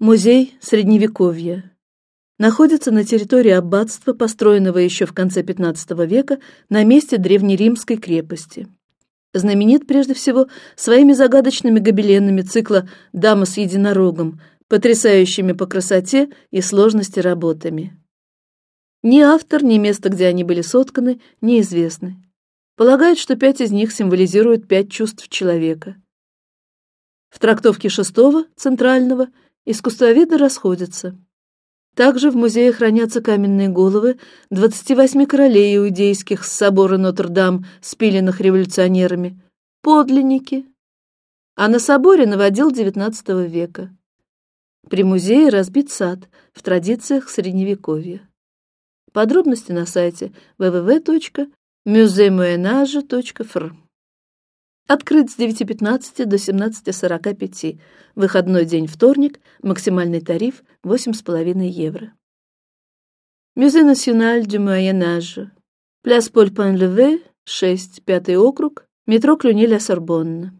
Музей средневековья находится на территории аббатства, построенного еще в конце XV века на месте древнеримской крепости. Знаменит прежде всего своими загадочными гобеленами цикла "Дама с единорогом", потрясающими по красоте и сложности работами. Ни автор, ни место, где они были сотканы, неизвестны. Полагают, что пять из них символизируют пять чувств человека. В трактовке шестого центрального искусствоведы расходятся. Также в музее хранятся каменные головы 28 королей иудейских с собора Нотр-Дам, спиленных революционерами, подлинники. А на соборе наводил XIX века. При музее разбит сад в традициях средневековья. Подробности на сайте www.museemoyenage.fr. Открыт с 9:15 до 17:45. Выходной день вторник. Максимальный тариф 8,5 евро. Musée national du Moyen Âge. Place Paul Pain-Levé, 6, пятый округ. Метро Клюни-ля-Сорбонна.